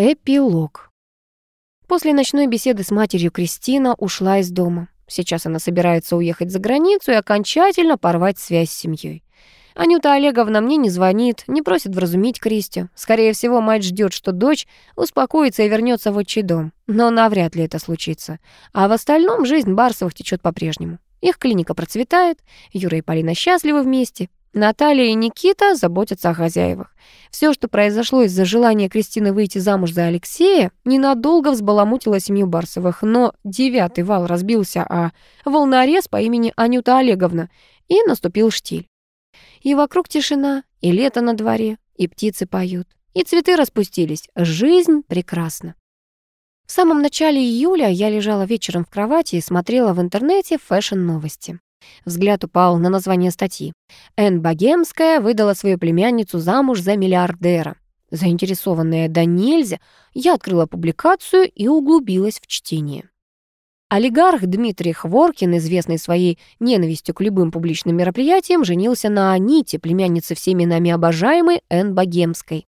Эпилог. После ночной беседы с матерью Кристина ушла из дома. Сейчас она собирается уехать за границу и окончательно порвать связь с семьей. Анюта Олеговна мне не звонит, не просит вразумить Кристи. Скорее всего, мать ждет, что дочь успокоится и вернется в отчий дом. Но навряд ли это случится. А в остальном жизнь Барсовых течет по-прежнему. Их клиника процветает, Юра и Полина счастливы вместе. Наталья и Никита заботятся о хозяевах. Все, что произошло из-за желания Кристины выйти замуж за Алексея, ненадолго взбаламутило семью Барсовых, но девятый вал разбился о волнорез по имени Анюта Олеговна, и наступил штиль. И вокруг тишина, и лето на дворе, и птицы поют, и цветы распустились. Жизнь прекрасна. В самом начале июля я лежала вечером в кровати и смотрела в интернете фэшн-новости. Взгляд упал на название статьи. Энн Богемская выдала свою племянницу замуж за миллиардера. Заинтересованная до нельзя, я открыла публикацию и углубилась в чтение. Олигарх Дмитрий Хворкин, известный своей ненавистью к любым публичным мероприятиям, женился на Аните, племяннице всеми нами обожаемой Энн Богемской.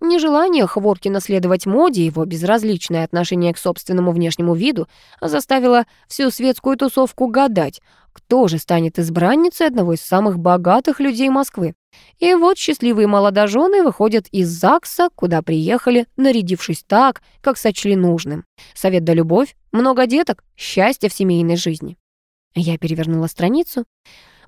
Нежелание Хворкина следовать моде, его безразличное отношение к собственному внешнему виду заставило всю светскую тусовку гадать, кто же станет избранницей одного из самых богатых людей Москвы. И вот счастливые молодожены выходят из ЗАГСа, куда приехали, нарядившись так, как сочли нужным. Совет да любовь, много деток, счастье в семейной жизни. Я перевернула страницу,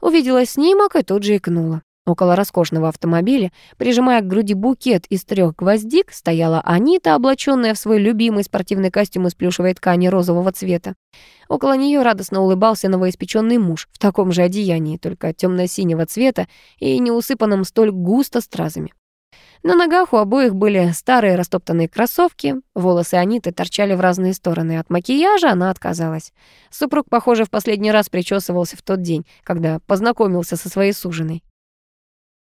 увидела снимок и тут же икнула. Около роскошного автомобиля, прижимая к груди букет из трех гвоздик, стояла Анита, облаченная в свой любимый спортивный костюм из плюшевой ткани розового цвета. Около нее радостно улыбался новоиспеченный муж в таком же одеянии, только темно-синего цвета и не усыпанном столь густо стразами. На ногах у обоих были старые растоптанные кроссовки, волосы Аниты торчали в разные стороны. От макияжа она отказалась. Супруг, похоже, в последний раз причесывался в тот день, когда познакомился со своей суженой.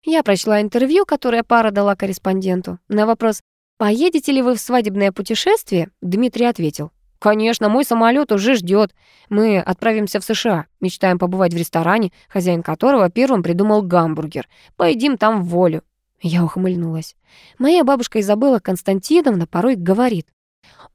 Я прочла интервью, которое пара дала корреспонденту. На вопрос «Поедете ли вы в свадебное путешествие?» Дмитрий ответил «Конечно, мой самолет уже ждет. Мы отправимся в США. Мечтаем побывать в ресторане, хозяин которого первым придумал гамбургер. Поедим там в волю». Я ухмыльнулась. Моя бабушка Изабелла Константиновна порой говорит,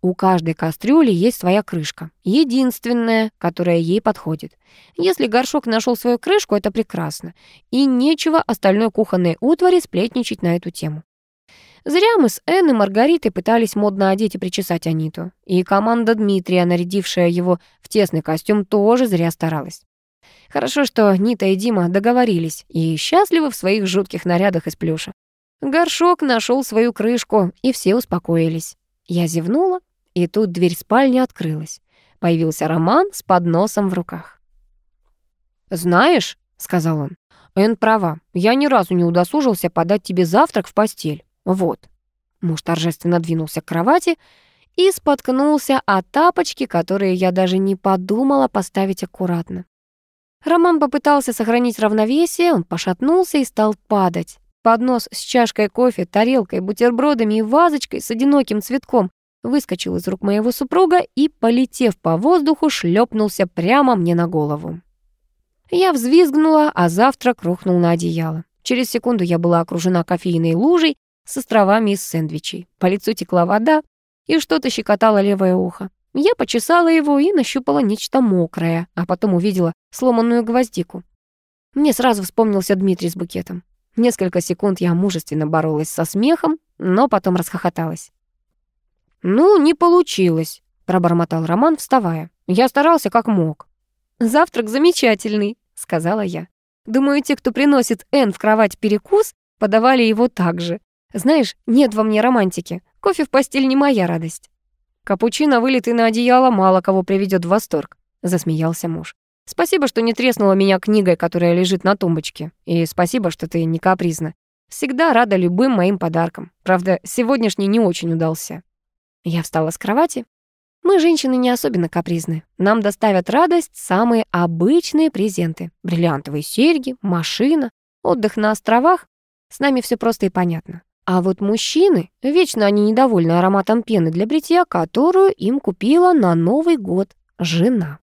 у каждой кастрюли есть своя крышка, единственная, которая ей подходит. Если горшок нашел свою крышку, это прекрасно, и нечего остальной кухонной утвари сплетничать на эту тему. Зря мы с Энн и Маргаритой пытались модно одеть и причесать Аниту. И команда Дмитрия, нарядившая его в тесный костюм, тоже зря старалась. Хорошо, что Нита и Дима договорились и счастливы в своих жутких нарядах из плюша. Горшок нашел свою крышку, и все успокоились. Я зевнула и тут дверь спальни открылась. Появился Роман с подносом в руках. «Знаешь», — сказал он, — «Энн права, я ни разу не удосужился подать тебе завтрак в постель. Вот». Муж торжественно двинулся к кровати и споткнулся о тапочки, которые я даже не подумала поставить аккуратно. Роман попытался сохранить равновесие, он пошатнулся и стал падать. Поднос с чашкой кофе, тарелкой, бутербродами и вазочкой с одиноким цветком выскочил из рук моего супруга и, полетев по воздуху, шлепнулся прямо мне на голову. Я взвизгнула, а завтрак рухнул на одеяло. Через секунду я была окружена кофейной лужей с островами из сэндвичей. По лицу текла вода, и что-то щекотало левое ухо. Я почесала его и нащупала нечто мокрое, а потом увидела сломанную гвоздику. Мне сразу вспомнился Дмитрий с букетом. Несколько секунд я мужественно боролась со смехом, но потом расхохоталась. «Ну, не получилось», — пробормотал Роман, вставая. «Я старался как мог». «Завтрак замечательный», — сказала я. «Думаю, те, кто приносит Н в кровать перекус, подавали его так же. Знаешь, нет во мне романтики. Кофе в постель не моя радость». «Капучино, вылитый на одеяло, мало кого приведет в восторг», — засмеялся муж. «Спасибо, что не треснула меня книгой, которая лежит на тумбочке. И спасибо, что ты не капризна. Всегда рада любым моим подаркам. Правда, сегодняшний не очень удался». Я встала с кровати. Мы, женщины, не особенно капризны. Нам доставят радость самые обычные презенты. Бриллиантовые серьги, машина, отдых на островах. С нами все просто и понятно. А вот мужчины, вечно они недовольны ароматом пены для бритья, которую им купила на Новый год жена.